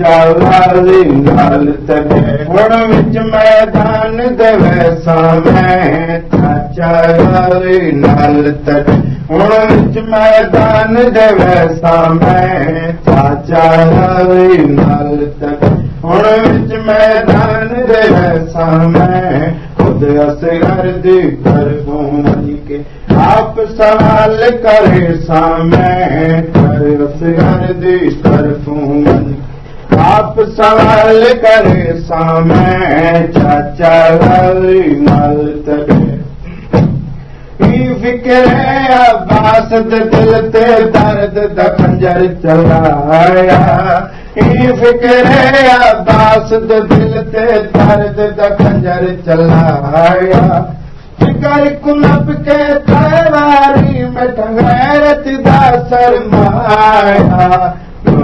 नाल तव्हे हुनदान दव साम चा नाल त हुन मैदान दव साम चा त हुन विच मैदान दव साम ख़ुदि घर जे घर भूमे साल करे साम्हूं घर जे सरफूम आप सवाल करे सामे चाचा वाली माल तबे। ई फिकर है अब्बास दे दिल ते दर्द द खंजर चलाया। ई फिक्र है अब्बास दे दिल ते दर्द द खंजर चलाया। फिकर कुनप के थारी में ढंगरत दा सरमाया